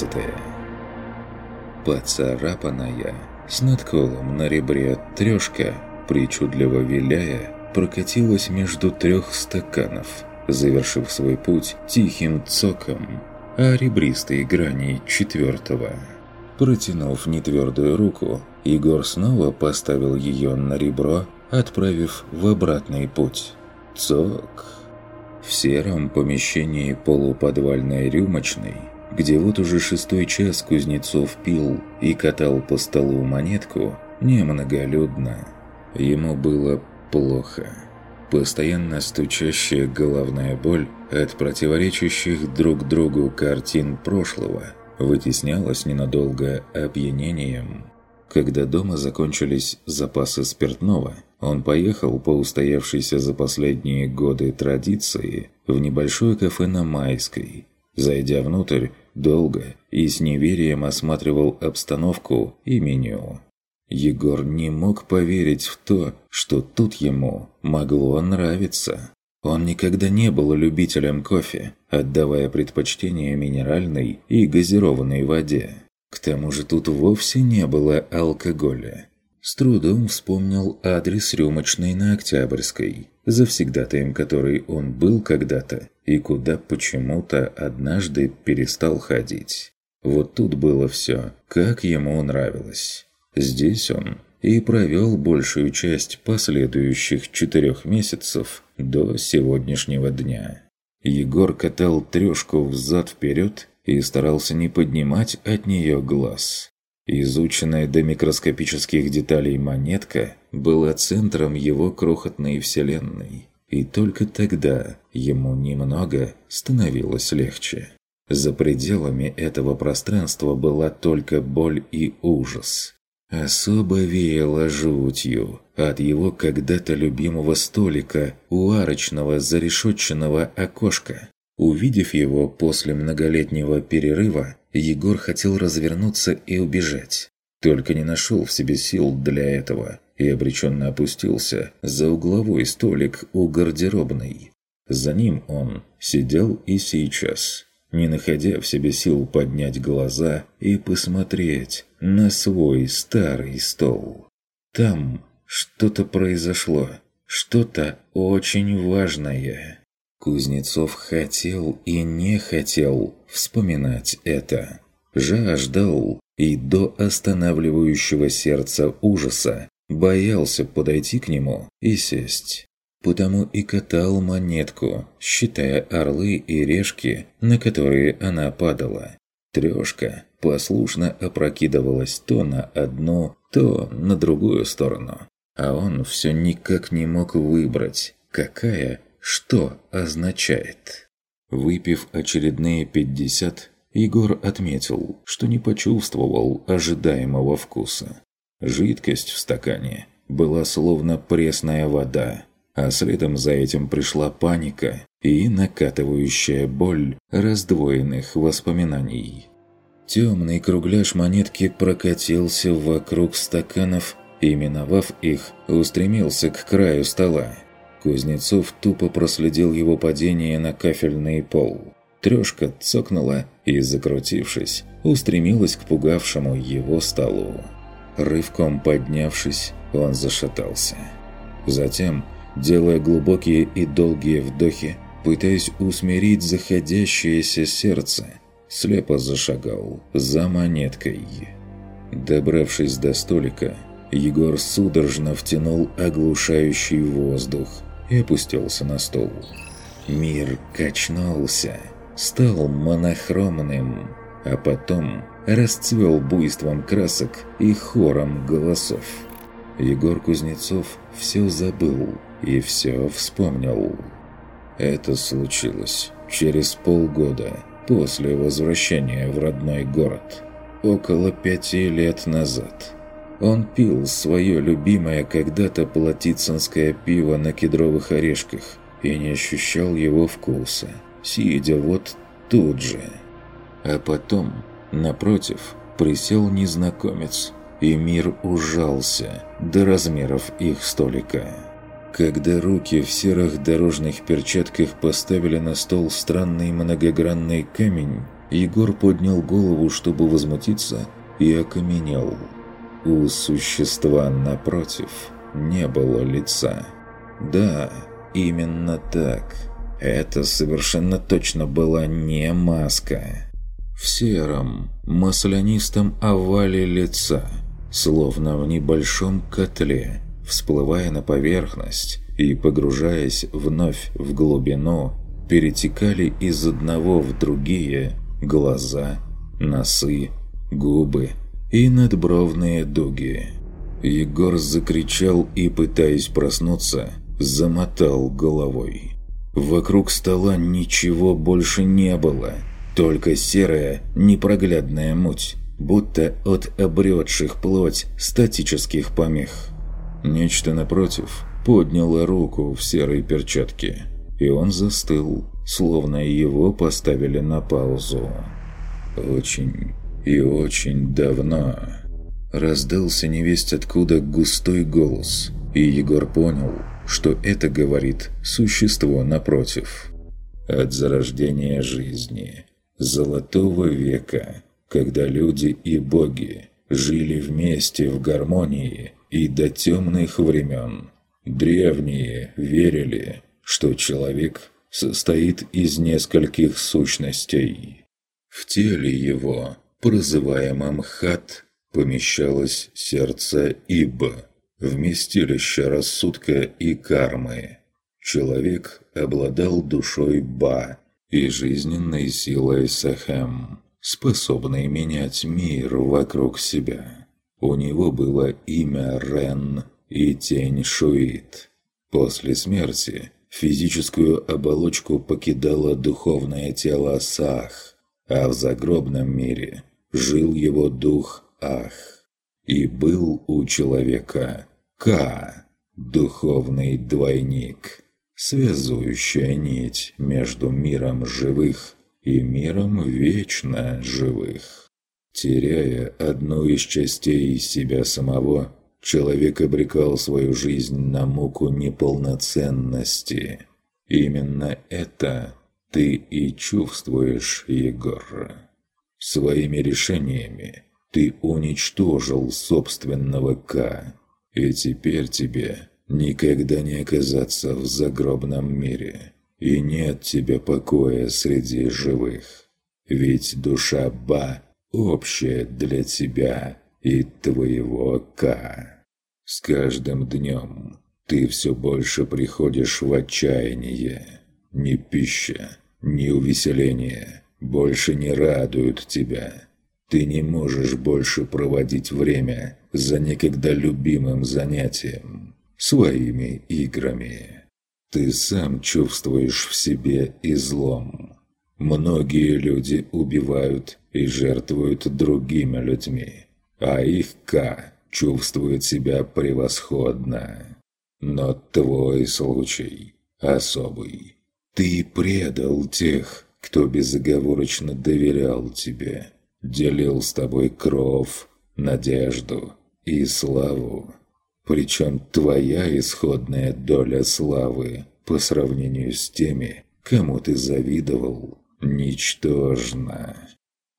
15 Поцарапанная, с надколом на ребре трешка, причудливо виляя, прокатилась между трех стаканов, завершив свой путь тихим цоком, а ребристые грани четвертого. Протянув нетвердую руку, Егор снова поставил ее на ребро, отправив в обратный путь. Цок. В сером помещении полуподвальной рюмочной где вот уже шестой час Кузнецов пил и катал по столу монетку, немноголюдно. Ему было плохо. Постоянно стучащая головная боль от противоречащих друг другу картин прошлого вытеснялась ненадолго опьянением. Когда дома закончились запасы спиртного, он поехал по устоявшейся за последние годы традиции в небольшое кафе на Майской. Зайдя внутрь, долго и с неверием осматривал обстановку и меню. Егор не мог поверить в то, что тут ему могло нравиться. Он никогда не был любителем кофе, отдавая предпочтение минеральной и газированной воде. К тому же тут вовсе не было алкоголя. С трудом вспомнил адрес рюмочной на Октябрьской, завсегдатаем которой он был когда-то и куда почему-то однажды перестал ходить. Вот тут было все, как ему нравилось. Здесь он и провел большую часть последующих четырех месяцев до сегодняшнего дня. Егор катал трешку взад-вперед и старался не поднимать от нее глаз. Изученная до микроскопических деталей монетка была центром его крохотной вселенной. И только тогда ему немного становилось легче. За пределами этого пространства была только боль и ужас. Особо веяло жутью от его когда-то любимого столика у арочного зарешетченного окошка. Увидев его после многолетнего перерыва, Егор хотел развернуться и убежать. Только не нашел в себе сил для этого и обреченно опустился за угловой столик у гардеробной. За ним он сидел и сейчас, не находя в себе сил поднять глаза и посмотреть на свой старый стол. Там что-то произошло, что-то очень важное. Кузнецов хотел и не хотел вспоминать это. Жаждал и до останавливающего сердца ужаса боялся подойти к нему и сесть. Потому и катал монетку, считая орлы и решки, на которые она падала. Трешка послушно опрокидывалась то на одну, то на другую сторону. А он все никак не мог выбрать, какая что означает. Выпив очередные 50, Егор отметил, что не почувствовал ожидаемого вкуса. Жидкость в стакане была словно пресная вода, а следом за этим пришла паника и накатывающая боль раздвоенных воспоминаний. Темный кругляш монетки прокатился вокруг стаканов и, миновав их, устремился к краю стола. Кузнецов тупо проследил его падение на кафельный пол. Трешка цокнула и, закрутившись, устремилась к пугавшему его столу. Рывком поднявшись, он зашатался. Затем, делая глубокие и долгие вдохи, пытаясь усмирить заходящееся сердце, слепо зашагал за монеткой. Добравшись до столика, Егор судорожно втянул оглушающий воздух и опустился на стол. Мир качнулся, стал монохромным, а потом расцвел буйством красок и хором голосов. Егор Кузнецов все забыл и все вспомнил. Это случилось через полгода после возвращения в родной город, около пяти лет назад – он пил свое любимое когда-то платицинское пиво на кедровых орешках и не ощущал его вкуса, сидя вот тут же. А потом, напротив, присел незнакомец, и мир ужался до размеров их столика. Когда руки в серых дорожных перчатках поставили на стол странный многогранный камень, Егор поднял голову, чтобы возмутиться, и окаменел. У существа напротив не было лица. Да, именно так. Это совершенно точно была не маска. В сером, маслянистом овале лица, словно в небольшом котле, всплывая на поверхность и погружаясь вновь в глубину, перетекали из одного в другие глаза, носы, губы и надбровные дуги. Егор закричал и, пытаясь проснуться, замотал головой. Вокруг стола ничего больше не было, только серая, непроглядная муть, будто от обретших плоть статических помех. Нечто напротив подняло руку в серой перчатке, и он застыл, словно его поставили на паузу. Очень и очень давно раздался невесть откуда густой голос, и Егор понял, что это говорит существо напротив. От зарождения жизни, золотого века, когда люди и боги жили вместе в гармонии и до темных времен, древние верили, что человек состоит из нескольких сущностей. В теле его, прозываемом Хат, помещалось сердце Иб, вместилище рассудка и кармы. Человек обладал душой Ба и жизненной силой Сахем, способной менять мир вокруг себя. У него было имя Рен и тень Шуит. После смерти физическую оболочку покидало духовное тело Сах, а в загробном мире жил его дух Ах. И был у человека К, духовный двойник, связующая нить между миром живых и миром вечно живых. Теряя одну из частей себя самого, человек обрекал свою жизнь на муку неполноценности. Именно это ты и чувствуешь, Егор. Своими решениями ты уничтожил собственного К, и теперь тебе никогда не оказаться в загробном мире, и нет тебе покоя среди живых. Ведь душа Ба общая для тебя и твоего К. С каждым днем ты все больше приходишь в отчаяние. Ни пища, ни увеселение больше не радуют тебя. Ты не можешь больше проводить время за некогда любимым занятием, своими играми. Ты сам чувствуешь в себе излом. Многие люди убивают и жертвуют другими людьми, а их К чувствует себя превосходно. Но твой случай особый. Ты предал тех, кто безоговорочно доверял тебе делил с тобой кров, надежду и славу. Причем твоя исходная доля славы по сравнению с теми, кому ты завидовал, ничтожна.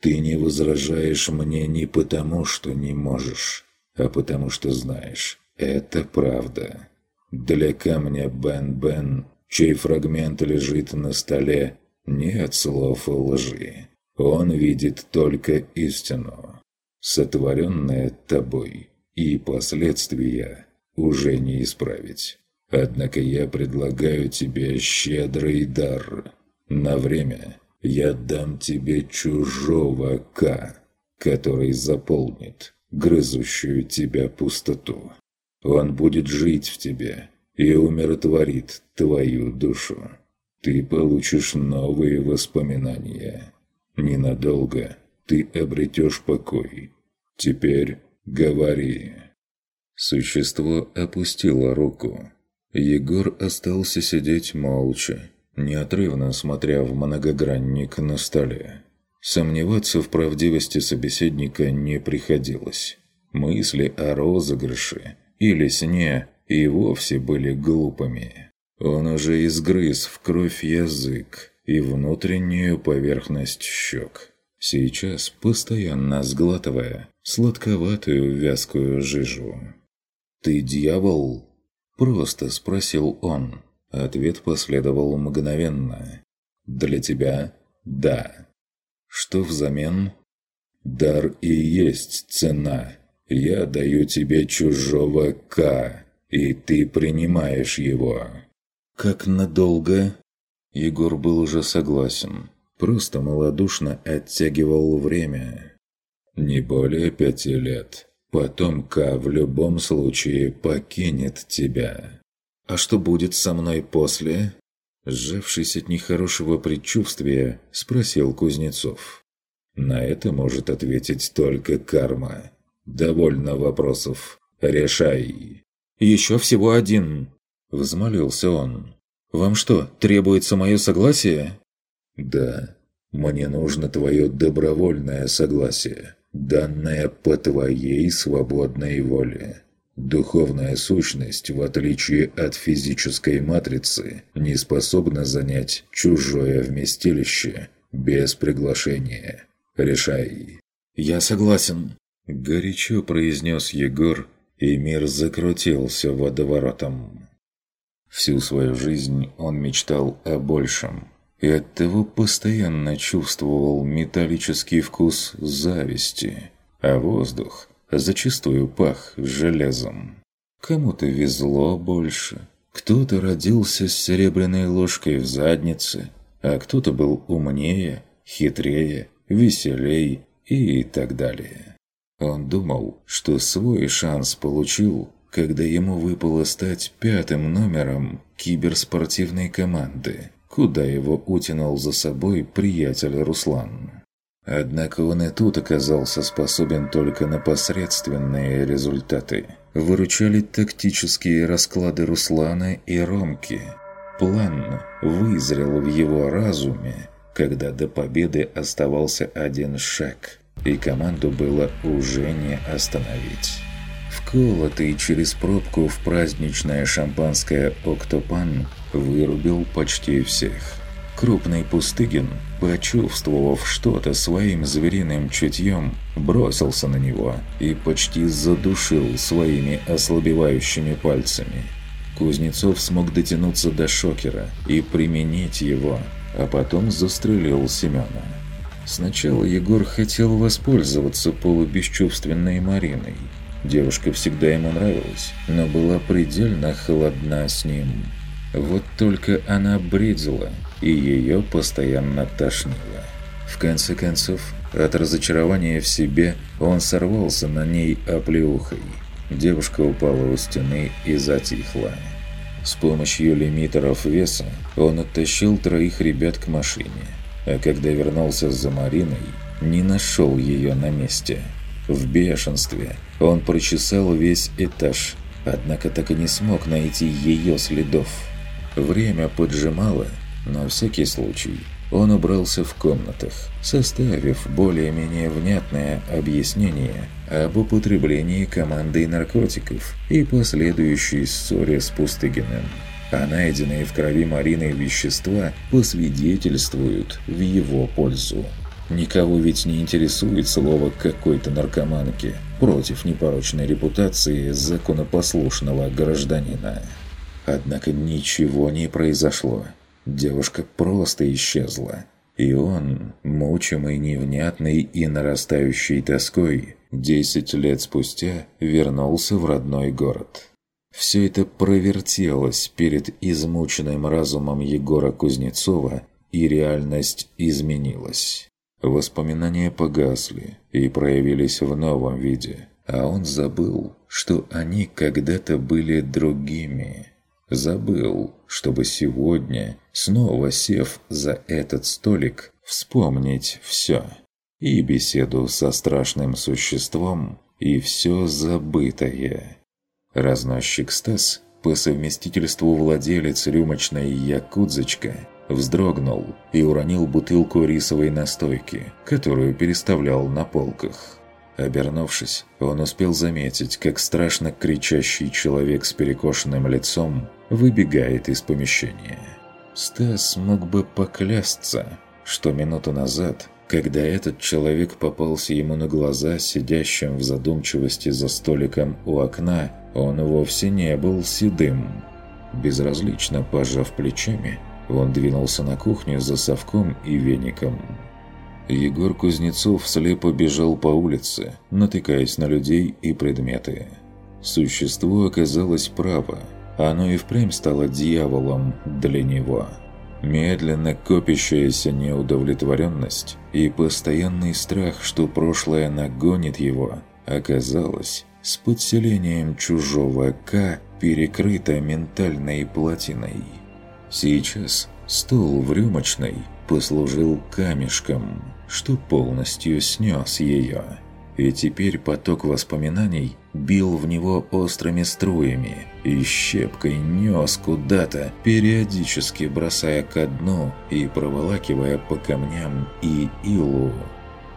Ты не возражаешь мне не потому, что не можешь, а потому что знаешь, это правда. Для камня Бен-Бен, чей фрагмент лежит на столе, нет слов лжи. Он видит только истину, сотворенное тобой, и последствия уже не исправить. Однако я предлагаю тебе щедрый дар. На время я дам тебе чужого К, который заполнит грызущую тебя пустоту. Он будет жить в тебе и умиротворит твою душу. Ты получишь новые воспоминания Ненадолго ты обретешь покой. Теперь говори». Существо опустило руку. Егор остался сидеть молча, неотрывно смотря в многогранник на столе. Сомневаться в правдивости собеседника не приходилось. Мысли о розыгрыше или сне и вовсе были глупыми. Он уже изгрыз в кровь язык, и внутреннюю поверхность щек. сейчас постоянно сглатывая сладковатую вязкую жижу. «Ты дьявол?» – просто спросил он. Ответ последовал мгновенно. «Для тебя – да». «Что взамен?» «Дар и есть цена. Я даю тебе чужого К, и ты принимаешь его». «Как надолго?» Егор был уже согласен. Просто малодушно оттягивал время. «Не более пяти лет. Потом К в любом случае покинет тебя». «А что будет со мной после?» Сжавшись от нехорошего предчувствия, спросил Кузнецов. «На это может ответить только карма. Довольно вопросов. Решай». «Еще всего один», – взмолился он. «Вам что, требуется мое согласие?» «Да, мне нужно твое добровольное согласие, данное по твоей свободной воле. Духовная сущность, в отличие от физической матрицы, не способна занять чужое вместилище без приглашения. Решай». «Я согласен», – горячо произнес Егор, и мир закрутился водоворотом. Всю свою жизнь он мечтал о большем, и оттого постоянно чувствовал металлический вкус зависти, а воздух зачастую пах железом. Кому-то везло больше, кто-то родился с серебряной ложкой в заднице, а кто-то был умнее, хитрее, веселей и так далее. Он думал, что свой шанс получил, когда ему выпало стать пятым номером киберспортивной команды, куда его утянул за собой приятель Руслан. Однако он и тут оказался способен только на посредственные результаты. Выручали тактические расклады Руслана и Ромки. План вызрел в его разуме, когда до победы оставался один шаг, и команду было уже не остановить. Вколотый через пробку в праздничное шампанское «Октопан» вырубил почти всех. Крупный Пустыгин, почувствовав что-то своим звериным чутьем, бросился на него и почти задушил своими ослабевающими пальцами. Кузнецов смог дотянуться до шокера и применить его, а потом застрелил Семена. Сначала Егор хотел воспользоваться полубесчувственной Мариной. Девушка всегда ему нравилась, но была предельно холодна с ним. Вот только она бредила, и ее постоянно тошнило. В конце концов, от разочарования в себе он сорвался на ней оплеухой. Девушка упала у стены и затихла. С помощью лимитеров веса он оттащил троих ребят к машине а когда вернулся за Мариной, не нашел ее на месте. В бешенстве он прочесал весь этаж, однако так и не смог найти ее следов. Время поджимало, на всякий случай он убрался в комнатах, составив более-менее внятное объяснение об употреблении командой наркотиков и последующей ссоре с Пустыгиным а найденные в крови Марины вещества посвидетельствуют в его пользу. Никого ведь не интересует слово какой-то наркоманки против непорочной репутации законопослушного гражданина. Однако ничего не произошло. Девушка просто исчезла. И он, мучимый невнятной и нарастающей тоской, десять лет спустя вернулся в родной город. Все это провертелось перед измученным разумом Егора Кузнецова, и реальность изменилась. Воспоминания погасли и проявились в новом виде, а он забыл, что они когда-то были другими. Забыл, чтобы сегодня, снова сев за этот столик, вспомнить все. И беседу со страшным существом, и все забытое. Разносчик Стас, по совместительству владелец рюмочной «Якудзочка», вздрогнул и уронил бутылку рисовой настойки, которую переставлял на полках. Обернувшись, он успел заметить, как страшно кричащий человек с перекошенным лицом выбегает из помещения. Стас мог бы поклясться, что минуту назад Когда этот человек попался ему на глаза, сидящим в задумчивости за столиком у окна, он вовсе не был седым. Безразлично пожав плечами, он двинулся на кухню за совком и веником. Егор Кузнецов слепо бежал по улице, натыкаясь на людей и предметы. Существо оказалось право. Оно и впрямь стало дьяволом для него. Медленно копящаяся неудовлетворенность и постоянный страх, что прошлое нагонит его, оказалось с подселением чужого «К» перекрыто ментальной плотиной. Сейчас стол в рюмочной послужил камешком, что полностью снес ее. И теперь поток воспоминаний бил в него острыми струями и щепкой нес куда-то, периодически бросая ко дну и проволакивая по камням и илу.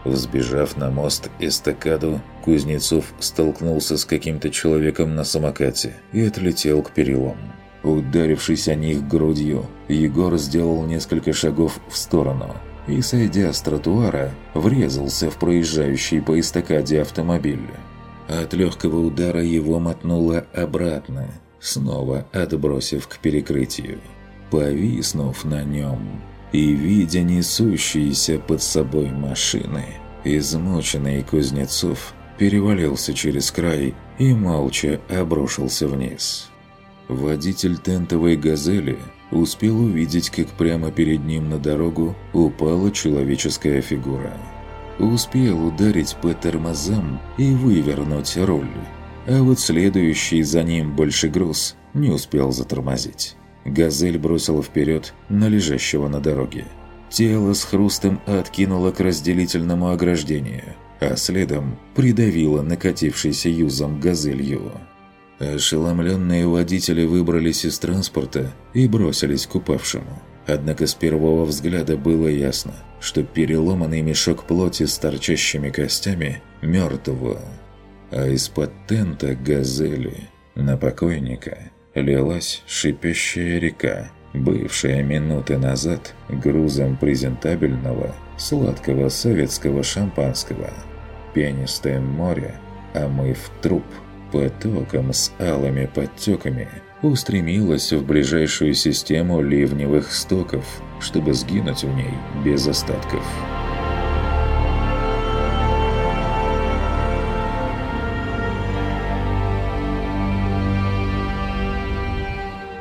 Взбежав на мост эстакаду, Кузнецов столкнулся с каким-то человеком на самокате и отлетел к перилам. Ударившись о них грудью, Егор сделал несколько шагов в сторону и, сойдя с тротуара, врезался в проезжающий по эстакаде автомобиль. От легкого удара его мотнуло обратно, снова отбросив к перекрытию. Повиснув на нем и видя несущиеся под собой машины, измученный Кузнецов перевалился через край и молча обрушился вниз. Водитель тентовой «Газели» успел увидеть, как прямо перед ним на дорогу упала человеческая фигура. Успел ударить по тормозам и вывернуть руль. А вот следующий за ним больше груз не успел затормозить. «Газель» бросила вперед на лежащего на дороге. Тело с хрустом откинуло к разделительному ограждению, а следом придавило накатившийся юзом «Газелью». Ошеломленные водители выбрались из транспорта и бросились к упавшему. Однако с первого взгляда было ясно, что переломанный мешок плоти с торчащими костями мертвого. А из-под тента газели на покойника лилась шипящая река, бывшая минуты назад грузом презентабельного сладкого советского шампанского. Пенистое море, омыв труп – потоком с алыми подтеками устремилась в ближайшую систему ливневых стоков, чтобы сгинуть в ней без остатков.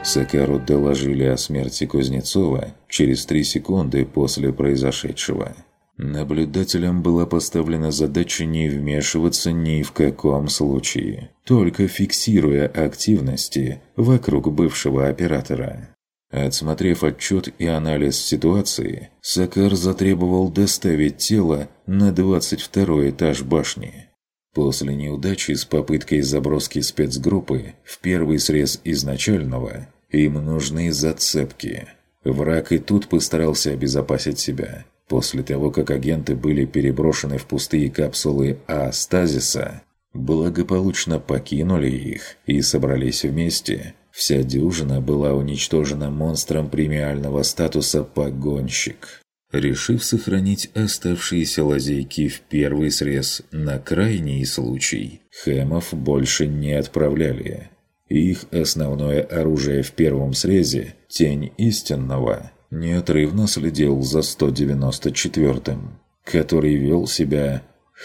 Сакару доложили о смерти Кузнецова через три секунды после произошедшего – Наблюдателям была поставлена задача не вмешиваться ни в каком случае, только фиксируя активности вокруг бывшего оператора. Отсмотрев отчет и анализ ситуации, Сакар затребовал доставить тело на 22 этаж башни. После неудачи с попыткой заброски спецгруппы в первый срез изначального им нужны зацепки. Враг и тут постарался обезопасить себя – После того, как агенты были переброшены в пустые капсулы А-стазиса, благополучно покинули их и собрались вместе, вся дюжина была уничтожена монстром премиального статуса «Погонщик». Решив сохранить оставшиеся лазейки в первый срез на крайний случай, хэмов больше не отправляли. Их основное оружие в первом срезе – тень истинного – неотрывно следил за 194-м, который вел себя,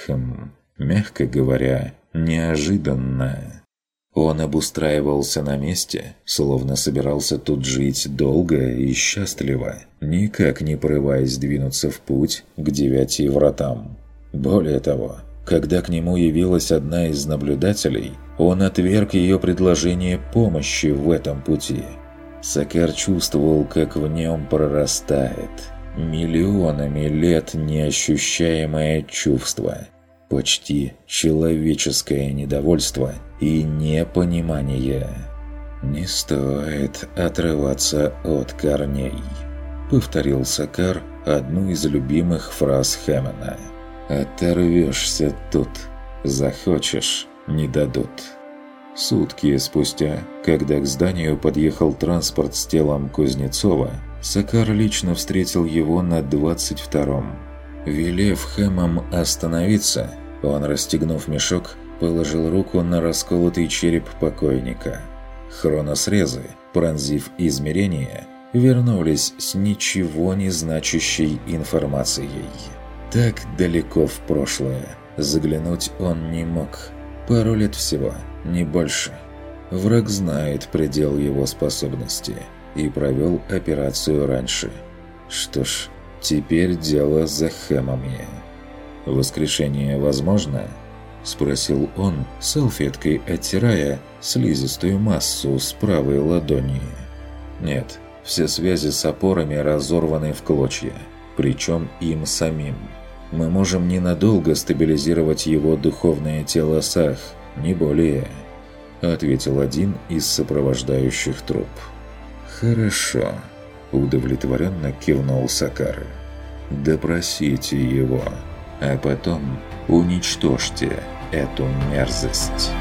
хм, мягко говоря, неожиданно. Он обустраивался на месте, словно собирался тут жить долго и счастливо, никак не порываясь двинуться в путь к девяти вратам. Более того, когда к нему явилась одна из наблюдателей, он отверг ее предложение помощи в этом пути – Сакар чувствовал, как в нем прорастает миллионами лет неощущаемое чувство, почти человеческое недовольство и непонимание. «Не стоит отрываться от корней», — повторил Сакар одну из любимых фраз Хэмена. «Оторвешься тут, захочешь, не дадут». Сутки спустя, когда к зданию подъехал транспорт с телом Кузнецова, Сакар лично встретил его на 22-м. Велев Хэмом остановиться, он, расстегнув мешок, положил руку на расколотый череп покойника. Хроносрезы, пронзив измерения, вернулись с ничего не значащей информацией. Так далеко в прошлое заглянуть он не мог. Пару лет всего, не больше. Враг знает предел его способности и провел операцию раньше. Что ж, теперь дело за хэмами. «Воскрешение возможно?» – спросил он, салфеткой оттирая слизистую массу с правой ладони. «Нет, все связи с опорами разорваны в клочья, причем им самим. Мы можем ненадолго стабилизировать его духовное тело Сах, не более», – ответил один из сопровождающих труп. «Хорошо», – удовлетворенно кивнул Сакары. «Допросите его» а потом уничтожьте эту мерзость.